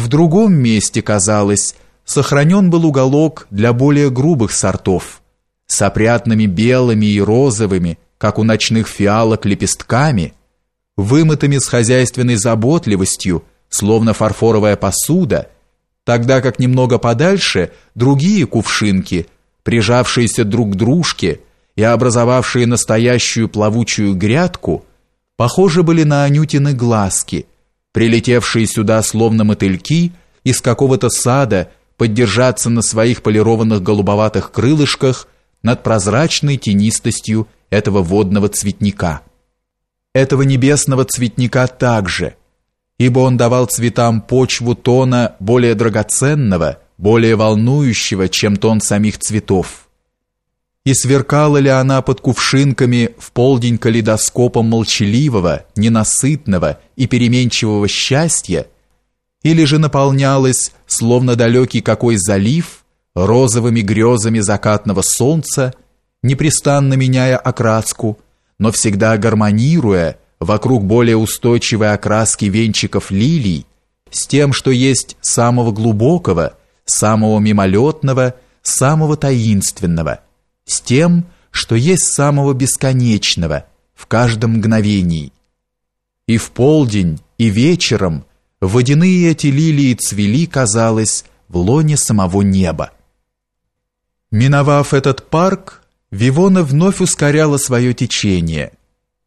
В другом месте, казалось, сохранен был уголок для более грубых сортов, с опрятными белыми и розовыми, как у ночных фиалок, лепестками, вымытыми с хозяйственной заботливостью, словно фарфоровая посуда, тогда как немного подальше другие кувшинки, прижавшиеся друг к дружке и образовавшие настоящую плавучую грядку, похожи были на Анютины глазки, прилетевшие сюда словно мотыльки из какого-то сада поддержаться на своих полированных голубоватых крылышках над прозрачной тенистостью этого водного цветника. Этого небесного цветника также, ибо он давал цветам почву тона более драгоценного, более волнующего, чем тон самих цветов. И сверкала ли она под кувшинками в полдень калейдоскопом молчаливого, ненасытного и переменчивого счастья, или же наполнялась, словно далекий какой залив, розовыми грезами закатного солнца, непрестанно меняя окраску, но всегда гармонируя вокруг более устойчивой окраски венчиков лилий, с тем, что есть самого глубокого, самого мимолетного, самого таинственного, с тем, что есть самого бесконечного в каждом мгновении. И в полдень, и вечером водяные эти лилии цвели, казалось, в лоне самого неба. Миновав этот парк, Вивона вновь ускоряла свое течение.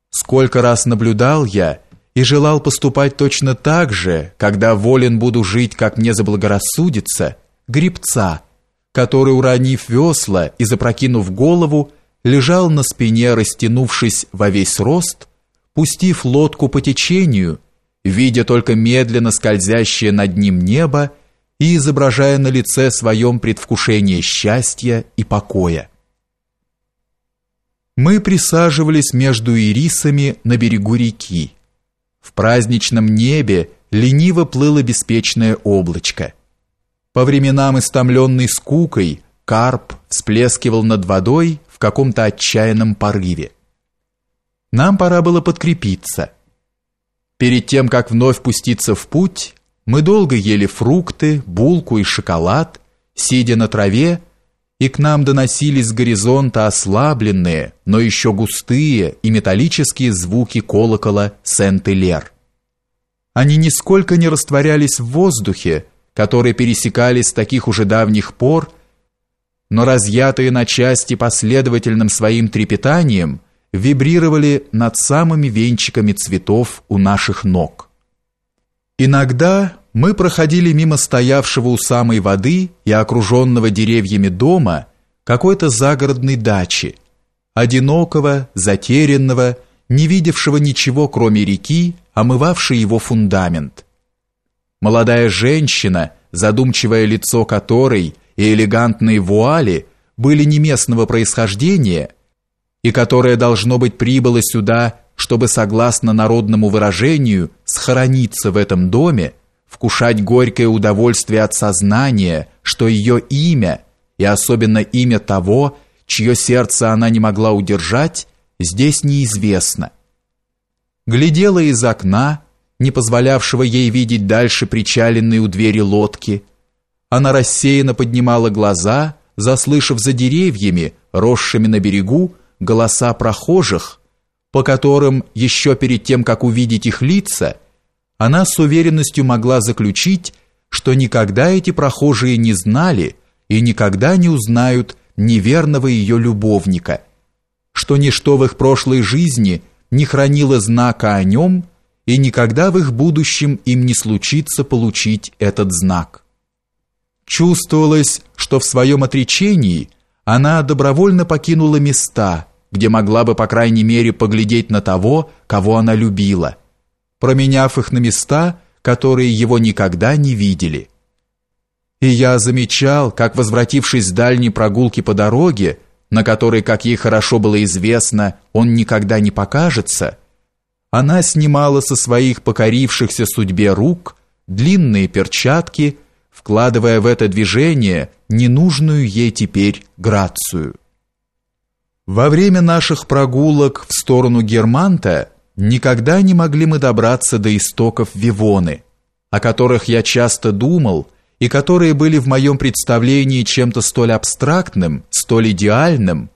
Сколько раз наблюдал я и желал поступать точно так же, когда волен буду жить, как мне заблагорассудится, гребца, который, уронив весла и запрокинув голову, лежал на спине, растянувшись во весь рост, пустив лодку по течению, видя только медленно скользящее над ним небо и изображая на лице своем предвкушение счастья и покоя. Мы присаживались между ирисами на берегу реки. В праздничном небе лениво плыло беспечное облачко. По временам истомленный скукой, карп всплескивал над водой в каком-то отчаянном порыве. Нам пора было подкрепиться. Перед тем, как вновь пуститься в путь, мы долго ели фрукты, булку и шоколад, сидя на траве, и к нам доносились с горизонта ослабленные, но еще густые и металлические звуки колокола Сент-Илер. Они нисколько не растворялись в воздухе, который пересекали с таких уже давних пор, но разъятые на части последовательным своим трепетанием вибрировали над самыми венчиками цветов у наших ног. Иногда мы проходили мимо стоявшего у самой воды и окруженного деревьями дома какой-то загородной дачи, одинокого, затерянного, не видевшего ничего, кроме реки, омывавшей его фундамент. Молодая женщина, задумчивое лицо которой и элегантные вуали были не местного происхождения, и которая, должно быть, прибыла сюда чтобы, согласно народному выражению, схорониться в этом доме, вкушать горькое удовольствие от сознания, что ее имя, и особенно имя того, чье сердце она не могла удержать, здесь неизвестно. Глядела из окна, не позволявшего ей видеть дальше причаленные у двери лодки. Она рассеянно поднимала глаза, заслышав за деревьями, росшими на берегу, голоса прохожих, по которым еще перед тем, как увидеть их лица, она с уверенностью могла заключить, что никогда эти прохожие не знали и никогда не узнают неверного ее любовника, что ничто в их прошлой жизни не хранило знака о нем и никогда в их будущем им не случится получить этот знак. Чувствовалось, что в своем отречении она добровольно покинула места, где могла бы, по крайней мере, поглядеть на того, кого она любила, променяв их на места, которые его никогда не видели. И я замечал, как, возвратившись с дальней прогулки по дороге, на которой, как ей хорошо было известно, он никогда не покажется, она снимала со своих покорившихся судьбе рук длинные перчатки, вкладывая в это движение ненужную ей теперь грацию. Во время наших прогулок в сторону Германта никогда не могли мы добраться до истоков Вивоны, о которых я часто думал и которые были в моем представлении чем-то столь абстрактным, столь идеальным,